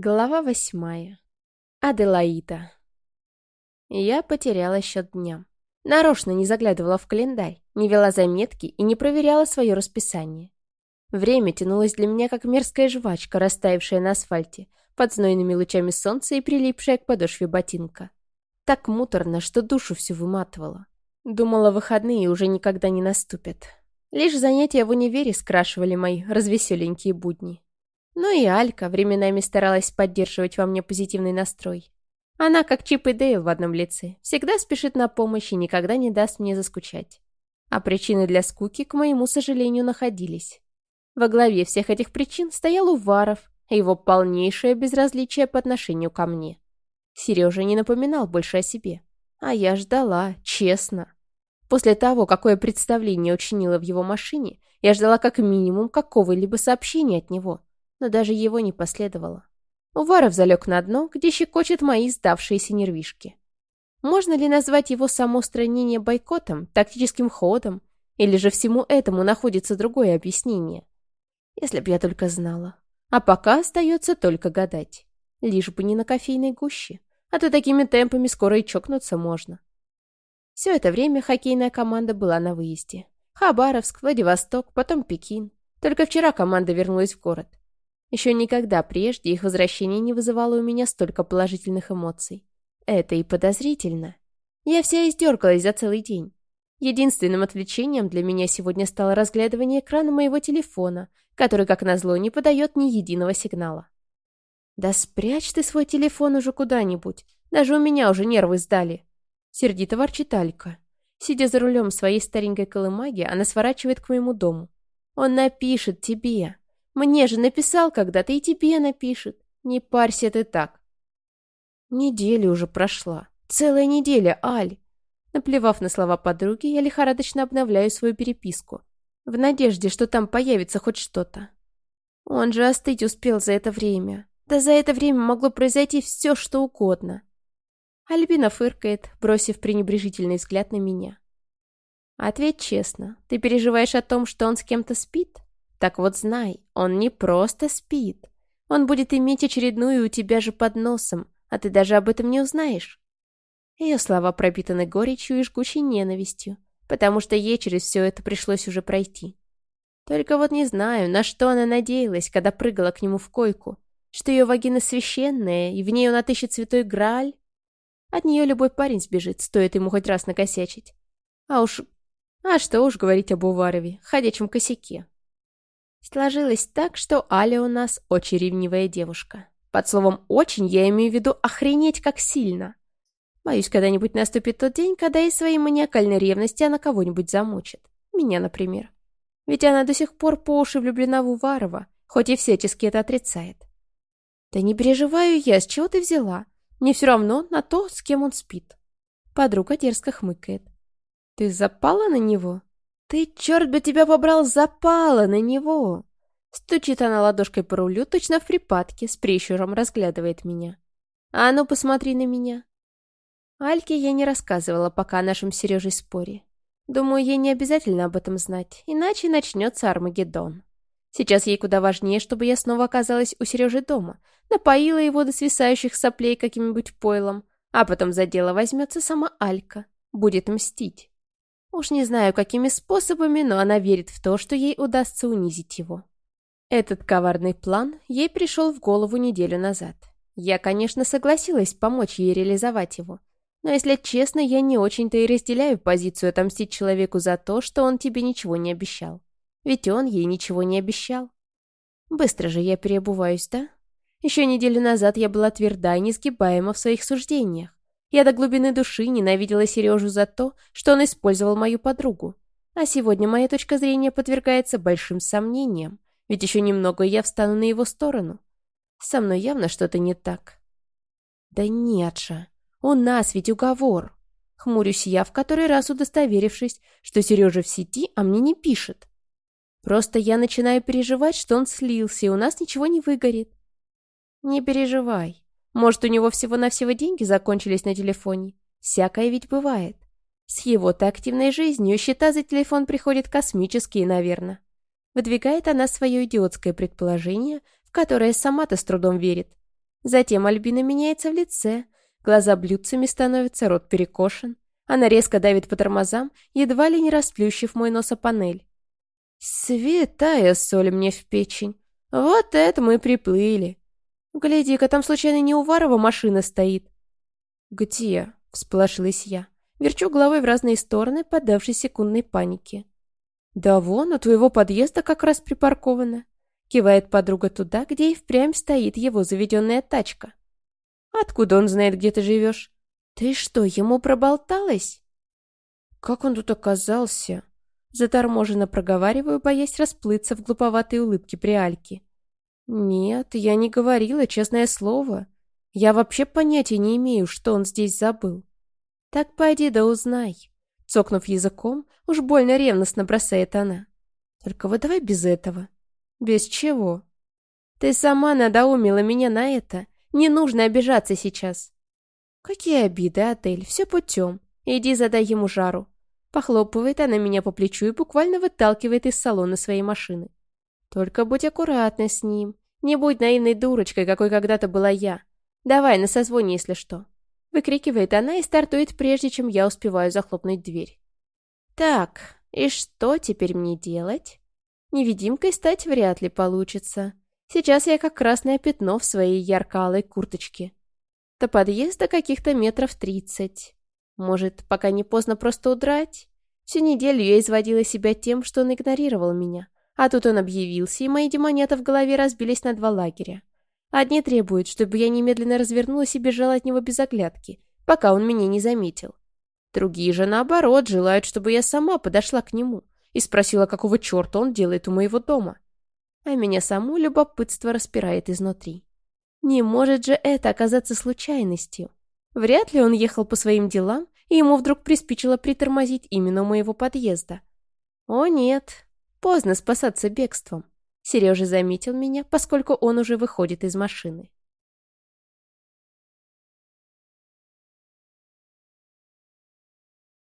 Глава восьмая. Аделаида. Я потеряла счет дням. Нарочно не заглядывала в календарь, не вела заметки и не проверяла свое расписание. Время тянулось для меня, как мерзкая жвачка, растаявшая на асфальте, под знойными лучами солнца и прилипшая к подошве ботинка. Так муторно, что душу всю выматывала. Думала, выходные уже никогда не наступят. Лишь занятия в универе скрашивали мои развеселенькие будни. Ну и Алька временами старалась поддерживать во мне позитивный настрой. Она, как Чип и Дейл в одном лице, всегда спешит на помощь и никогда не даст мне заскучать. А причины для скуки, к моему сожалению, находились. Во главе всех этих причин стоял Уваров и его полнейшее безразличие по отношению ко мне. Сережа не напоминал больше о себе. А я ждала, честно. После того, какое представление учинила в его машине, я ждала как минимум какого-либо сообщения от него но даже его не последовало. Уваров залег на дно, где щекочет мои сдавшиеся нервишки. Можно ли назвать его самоустранение бойкотом, тактическим ходом, или же всему этому находится другое объяснение? Если б я только знала. А пока остается только гадать. Лишь бы не на кофейной гуще, а то такими темпами скоро и чокнуться можно. Все это время хоккейная команда была на выезде. Хабаровск, Владивосток, потом Пекин. Только вчера команда вернулась в город. Еще никогда прежде их возвращение не вызывало у меня столько положительных эмоций. Это и подозрительно. Я вся издергалась за целый день. Единственным отвлечением для меня сегодня стало разглядывание экрана моего телефона, который, как назло, не подает ни единого сигнала. «Да спрячь ты свой телефон уже куда-нибудь. Даже у меня уже нервы сдали». Сердито ворчит Алька. Сидя за рулем своей старенькой колымаги, она сворачивает к моему дому. «Он напишет тебе. Мне же написал когда-то и тебе напишет. Не парься ты так. Неделя уже прошла. Целая неделя, Аль. Наплевав на слова подруги, я лихорадочно обновляю свою переписку. В надежде, что там появится хоть что-то. Он же остыть успел за это время. Да за это время могло произойти все, что угодно. Альбина фыркает, бросив пренебрежительный взгляд на меня. Ответь честно, ты переживаешь о том, что он с кем-то спит? Так вот знай, он не просто спит. Он будет иметь очередную у тебя же под носом, а ты даже об этом не узнаешь. Ее слова пропитаны горечью и жгучей ненавистью, потому что ей через все это пришлось уже пройти. Только вот не знаю, на что она надеялась, когда прыгала к нему в койку. Что ее вагина священная, и в ней он отыщет святой Грааль? От нее любой парень сбежит, стоит ему хоть раз накосячить. А уж... А что уж говорить об Уварове, ходячем косяке. Сложилось так, что Аля у нас очень ревнивая девушка. Под словом «очень» я имею в виду охренеть как сильно. Боюсь, когда-нибудь наступит тот день, когда из своей маниакальной ревности она кого-нибудь замучит. Меня, например. Ведь она до сих пор по уши влюблена в Уварова, хоть и всячески это отрицает. Да не переживаю я, с чего ты взяла? Мне все равно на то, с кем он спит. Подруга дерзко хмыкает. Ты запала на него? «Ты, черт бы тебя побрал, запала на него!» Стучит она ладошкой по рулю, точно в припадке, с прищуром разглядывает меня. «А ну, посмотри на меня!» Альке я не рассказывала пока о нашем Сережей споре. Думаю, ей не обязательно об этом знать, иначе начнется Армагеддон. Сейчас ей куда важнее, чтобы я снова оказалась у Сережи дома, напоила его до свисающих соплей каким-нибудь пойлом, а потом за дело возьмется сама Алька, будет мстить. Уж не знаю, какими способами, но она верит в то, что ей удастся унизить его. Этот коварный план ей пришел в голову неделю назад. Я, конечно, согласилась помочь ей реализовать его. Но, если честно, я не очень-то и разделяю позицию отомстить человеку за то, что он тебе ничего не обещал. Ведь он ей ничего не обещал. Быстро же я переобуваюсь, да? Еще неделю назад я была тверда и несгибаема в своих суждениях. Я до глубины души ненавидела Сережу за то, что он использовал мою подругу. А сегодня моя точка зрения подвергается большим сомнениям, ведь еще немного я встану на его сторону. Со мной явно что-то не так. Да нет же, у нас ведь уговор. Хмурюсь я, в который раз удостоверившись, что Сережа в сети, а мне не пишет. Просто я начинаю переживать, что он слился, и у нас ничего не выгорит. Не переживай. Может, у него всего-навсего деньги закончились на телефоне? Всякое ведь бывает. С его-то активной жизнью счета за телефон приходят космические, наверное. Выдвигает она свое идиотское предположение, в которое сама-то с трудом верит. Затем Альбина меняется в лице, глаза блюдцами становятся, рот перекошен. Она резко давит по тормозам, едва ли не расплющив мой нос о панель. «Святая соль мне в печень! Вот это мы приплыли! Гляди-ка, там случайно не Уварова машина стоит?» «Где?» — всполошилась я. Верчу головой в разные стороны, поддавшись секундной панике. «Да вон, у твоего подъезда как раз припаркована», — кивает подруга туда, где и впрямь стоит его заведенная тачка. «Откуда он знает, где ты живешь?» «Ты что, ему проболталась?» «Как он тут оказался?» Заторможенно проговариваю, боясь расплыться в глуповатой улыбке при Альке. «Нет, я не говорила, честное слово. Я вообще понятия не имею, что он здесь забыл». «Так пойди да узнай». Цокнув языком, уж больно ревностно бросает она. «Только вот давай без этого». «Без чего?» «Ты сама надоумила меня на это. Не нужно обижаться сейчас». «Какие обиды, отель, все путем. Иди задай ему жару». Похлопывает она меня по плечу и буквально выталкивает из салона своей машины. «Только будь аккуратна с ним. Не будь наивной дурочкой, какой когда-то была я. Давай, на созвоне, если что». Выкрикивает она и стартует, прежде чем я успеваю захлопнуть дверь. «Так, и что теперь мне делать?» Невидимкой стать вряд ли получится. Сейчас я как красное пятно в своей ярко-алой курточке. До подъезда каких-то метров тридцать. Может, пока не поздно просто удрать? Всю неделю я изводила себя тем, что он игнорировал меня. А тут он объявился, и мои демонеты в голове разбились на два лагеря. Одни требуют, чтобы я немедленно развернулась и бежала от него без оглядки, пока он меня не заметил. Другие же, наоборот, желают, чтобы я сама подошла к нему и спросила, какого черта он делает у моего дома. А меня саму любопытство распирает изнутри. Не может же это оказаться случайностью. Вряд ли он ехал по своим делам, и ему вдруг приспичило притормозить именно у моего подъезда. О нет, поздно спасаться бегством. Сережа заметил меня, поскольку он уже выходит из машины.